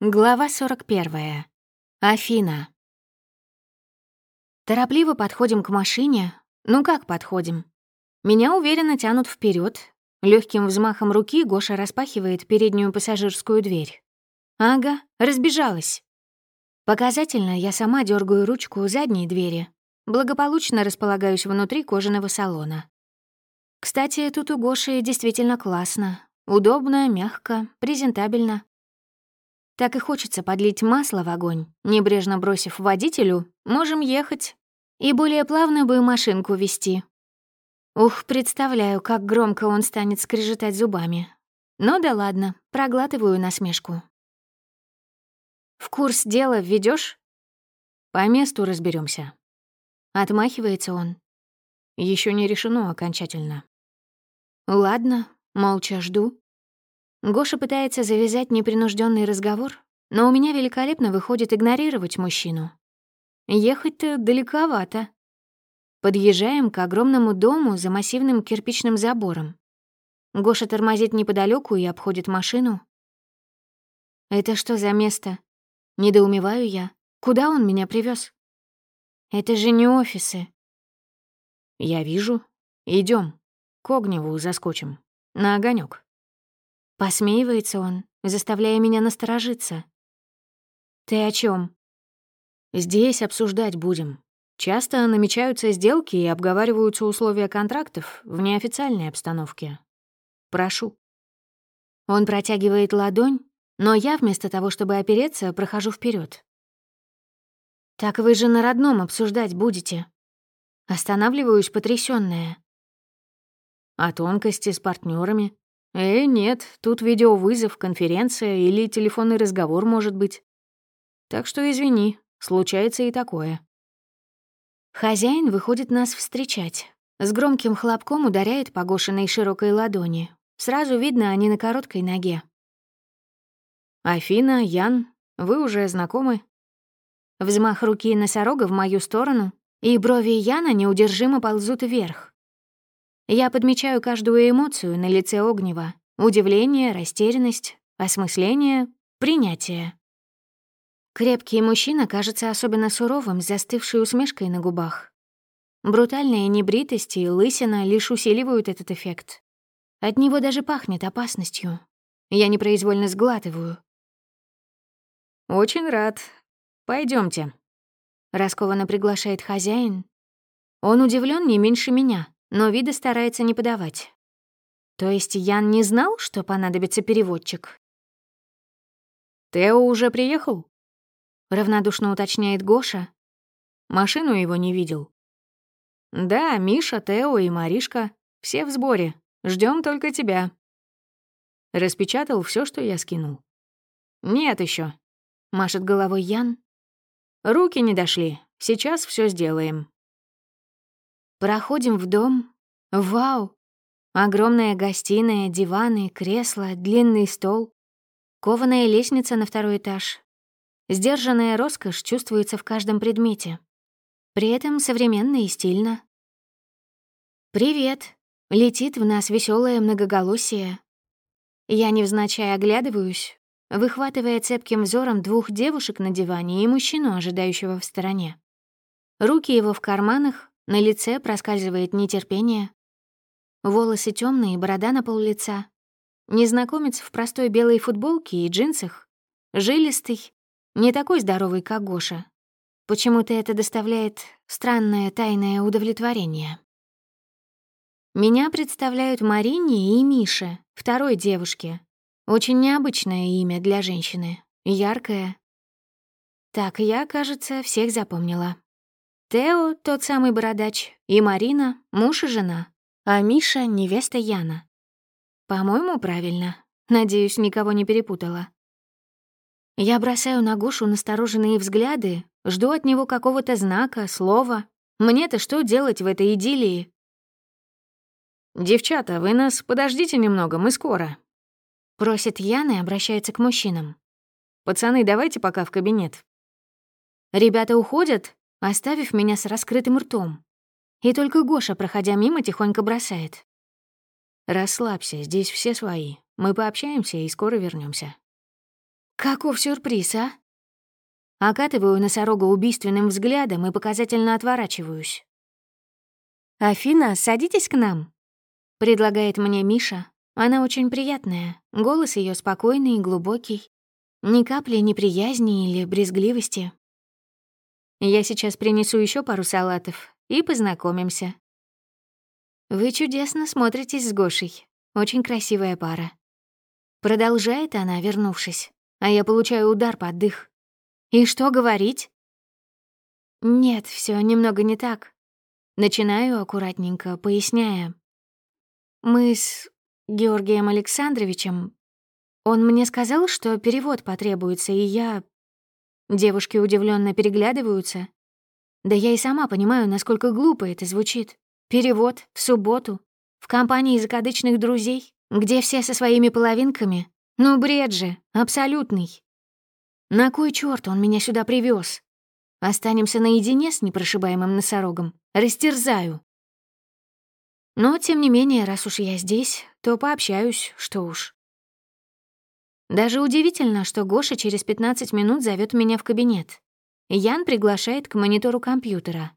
Глава 41. Афина. Торопливо подходим к машине. Ну как подходим? Меня уверенно тянут вперед. Легким взмахом руки Гоша распахивает переднюю пассажирскую дверь. Ага, разбежалась. Показательно я сама дергаю ручку задней двери. Благополучно располагаюсь внутри кожаного салона. Кстати, тут у Гоши действительно классно. Удобно, мягко, презентабельно. Так и хочется подлить масло в огонь, небрежно бросив водителю «можем ехать» и более плавно бы машинку вести. Ух, представляю, как громко он станет скрежетать зубами. Но да ладно, проглатываю насмешку. «В курс дела введешь? «По месту разберемся. Отмахивается он. Еще не решено окончательно. Ладно, молча жду. Гоша пытается завязать непринужденный разговор, но у меня великолепно выходит игнорировать мужчину. Ехать-то далековато. Подъезжаем к огромному дому за массивным кирпичным забором. Гоша тормозит неподалеку и обходит машину. «Это что за место?» Недоумеваю я. Куда он меня привез? Это же не офисы. Я вижу. Идем. К Огневу заскочим. На огонек. Посмеивается он, заставляя меня насторожиться. «Ты о чем? «Здесь обсуждать будем. Часто намечаются сделки и обговариваются условия контрактов в неофициальной обстановке. Прошу». Он протягивает ладонь, но я вместо того, чтобы опереться, прохожу вперед. «Так вы же на родном обсуждать будете?» Останавливаюсь потрясённая. «О тонкости с партнерами, «Э, нет, тут видеовызов, конференция или телефонный разговор может быть. Так что извини, случается и такое». Хозяин выходит нас встречать. С громким хлопком ударяет по Гошиной широкой ладони. Сразу видно, они на короткой ноге. «Афина, Ян, вы уже знакомы?» Взмах руки носорога в мою сторону, и брови Яна неудержимо ползут вверх. Я подмечаю каждую эмоцию на лице Огнева. Удивление, растерянность, осмысление, принятие. Крепкий мужчина кажется особенно суровым, с застывшей усмешкой на губах. Брутальная небритость и лысина лишь усиливают этот эффект. От него даже пахнет опасностью. Я непроизвольно сглатываю. «Очень рад. Пойдемте. раскованно приглашает хозяин. Он удивлен не меньше меня но вида старается не подавать. То есть Ян не знал, что понадобится переводчик? «Тео уже приехал?» — равнодушно уточняет Гоша. Машину его не видел. «Да, Миша, Тео и Маришка. Все в сборе. Ждем только тебя». Распечатал все, что я скинул. «Нет еще, машет головой Ян. «Руки не дошли. Сейчас все сделаем». Проходим в дом. Вау! Огромная гостиная, диваны, кресла, длинный стол. Кованая лестница на второй этаж. Сдержанная роскошь чувствуется в каждом предмете. При этом современно и стильно. «Привет!» — летит в нас веселое многоголосие. Я невзначай оглядываюсь, выхватывая цепким взором двух девушек на диване и мужчину, ожидающего в стороне. Руки его в карманах, на лице проскальзывает нетерпение. Волосы темные, борода на пол лица. Незнакомец в простой белой футболке и джинсах. Жилистый, не такой здоровый, как Гоша. Почему-то это доставляет странное тайное удовлетворение. Меня представляют Марине и Мише, второй девушке. Очень необычное имя для женщины, яркое. Так, я, кажется, всех запомнила. Тео — тот самый бородач, и Марина — муж и жена, а Миша — невеста Яна. По-моему, правильно. Надеюсь, никого не перепутала. Я бросаю на Гошу настороженные взгляды, жду от него какого-то знака, слова. Мне-то что делать в этой идиллии? «Девчата, вы нас подождите немного, мы скоро», — просит Яна и обращается к мужчинам. «Пацаны, давайте пока в кабинет». Ребята уходят, оставив меня с раскрытым ртом. И только Гоша, проходя мимо, тихонько бросает. «Расслабься, здесь все свои. Мы пообщаемся и скоро вернемся. Каков сюрприз, а? Окатываю носорога убийственным взглядом и показательно отворачиваюсь. «Афина, садитесь к нам», — предлагает мне Миша. Она очень приятная, голос ее спокойный и глубокий. Ни капли неприязни или брезгливости. Я сейчас принесу еще пару салатов и познакомимся. Вы чудесно смотритесь с Гошей. Очень красивая пара. Продолжает она, вернувшись, а я получаю удар под дых. И что говорить? Нет, все немного не так. Начинаю аккуратненько, поясняя. Мы с Георгием Александровичем... Он мне сказал, что перевод потребуется, и я... Девушки удивленно переглядываются. Да я и сама понимаю, насколько глупо это звучит. Перевод в субботу, в компании закадычных друзей, где все со своими половинками. Ну, бред же, абсолютный. На кой черт он меня сюда привез? Останемся наедине с непрошибаемым носорогом. Растерзаю. Но, тем не менее, раз уж я здесь, то пообщаюсь, что уж. Даже удивительно, что Гоша через 15 минут зовет меня в кабинет. Ян приглашает к монитору компьютера.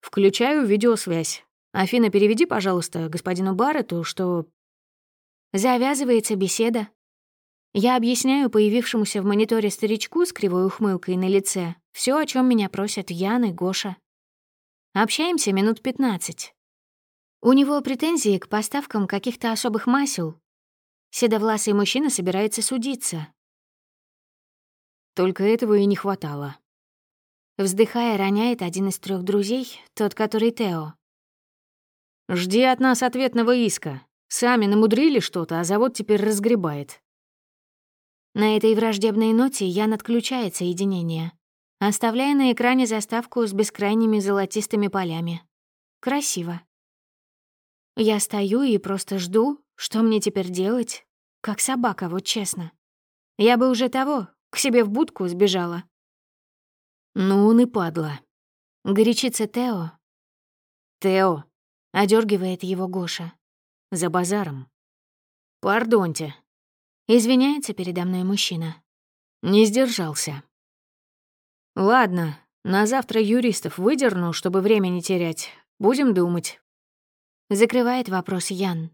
«Включаю видеосвязь. Афина, переведи, пожалуйста, господину Барретту, что...» Завязывается беседа. Я объясняю появившемуся в мониторе старичку с кривой ухмылкой на лице все, о чем меня просят Ян и Гоша. Общаемся минут 15. У него претензии к поставкам каких-то особых масел. Седовласый мужчина собирается судиться. Только этого и не хватало. Вздыхая, роняет один из трех друзей, тот, который Тео. «Жди от нас ответного иска. Сами намудрили что-то, а завод теперь разгребает». На этой враждебной ноте Ян отключает соединение оставляя на экране заставку с бескрайними золотистыми полями. Красиво. Я стою и просто жду, что мне теперь делать, как собака, вот честно. Я бы уже того, к себе в будку сбежала. Ну, он и падла. Горячится Тео. Тео, одергивает его Гоша. За базаром. Пардоньте. Извиняется передо мной мужчина. Не сдержался. «Ладно, на завтра юристов выдерну, чтобы время не терять. Будем думать». Закрывает вопрос Ян.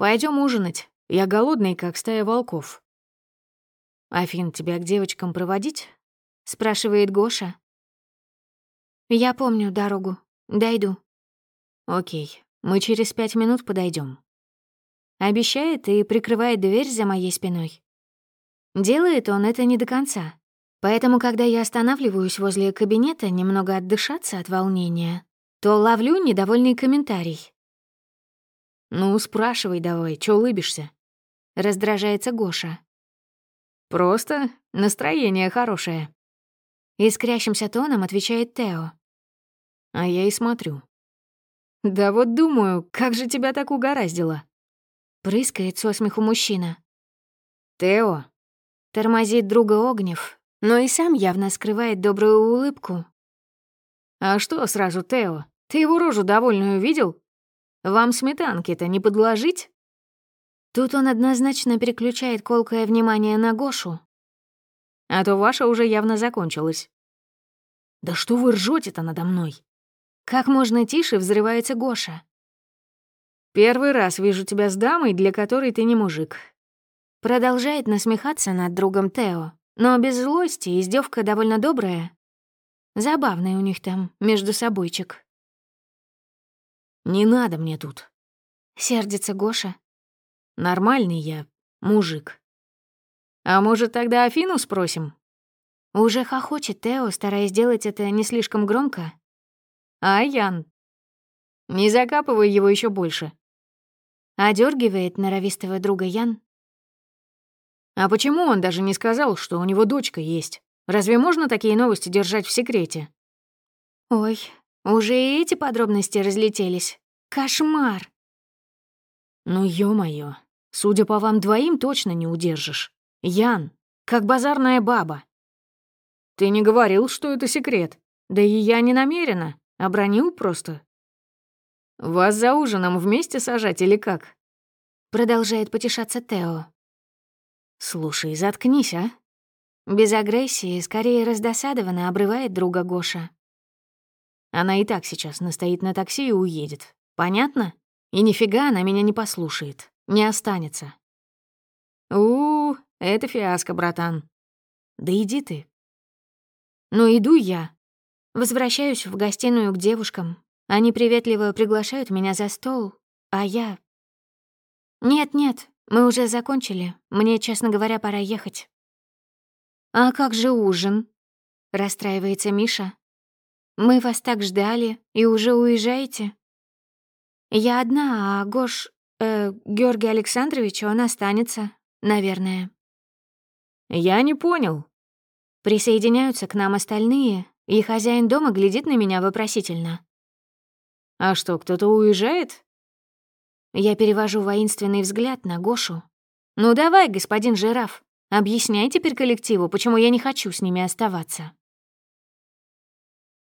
Пойдем ужинать. Я голодный, как стая волков». «Афин, тебя к девочкам проводить?» — спрашивает Гоша. «Я помню дорогу. Дойду». «Окей, мы через пять минут подойдем. Обещает и прикрывает дверь за моей спиной. Делает он это не до конца. Поэтому, когда я останавливаюсь возле кабинета немного отдышаться от волнения, то ловлю недовольный комментарий. «Ну, спрашивай давай, чё улыбишься?» — раздражается Гоша. «Просто настроение хорошее». Искрящимся тоном отвечает Тео. А я и смотрю. «Да вот думаю, как же тебя так угораздило?» Прыскает со смеху мужчина. «Тео!» Тормозит друга Огнев, но и сам явно скрывает добрую улыбку. «А что сразу, Тео? Ты его рожу довольную видел? Вам сметанки-то не подложить?» Тут он однозначно переключает колкое внимание на Гошу. «А то ваша уже явно закончилась». «Да что вы ржете-то надо мной?» Как можно тише взрывается Гоша. «Первый раз вижу тебя с дамой, для которой ты не мужик». Продолжает насмехаться над другом Тео. Но без злости издевка довольно добрая. Забавный у них там между собойчик. «Не надо мне тут», — сердится Гоша. «Нормальный я мужик». «А может, тогда Афину спросим?» Уже хохочет Тео, стараясь сделать это не слишком громко. «А, Ян, не закапывай его еще больше». Одергивает норовистого друга Ян, а почему он даже не сказал, что у него дочка есть? Разве можно такие новости держать в секрете? Ой, уже и эти подробности разлетелись. Кошмар. Ну, ё-моё, судя по вам двоим, точно не удержишь. Ян, как базарная баба. Ты не говорил, что это секрет. Да и я не намерена, обронил просто. Вас за ужином вместе сажать или как? Продолжает потешаться Тео. Слушай, заткнись, а? Без агрессии, скорее раздосадованно обрывает друга Гоша. Она и так сейчас настоит на такси и уедет. Понятно? И нифига она меня не послушает. Не останется. у, это фиаско, братан. Да иди ты. Ну, иду я. Возвращаюсь в гостиную к девушкам. Они приветливо приглашают меня за стол, а я... Нет-нет, мы уже закончили. Мне, честно говоря, пора ехать. А как же ужин? Расстраивается Миша. Мы вас так ждали и уже уезжаете? Я одна, а Гош... Э, Георгий Александрович, он останется, наверное. Я не понял. Присоединяются к нам остальные, и хозяин дома глядит на меня вопросительно. «А что, кто-то уезжает?» Я перевожу воинственный взгляд на Гошу. «Ну давай, господин жираф, объясняй теперь коллективу, почему я не хочу с ними оставаться».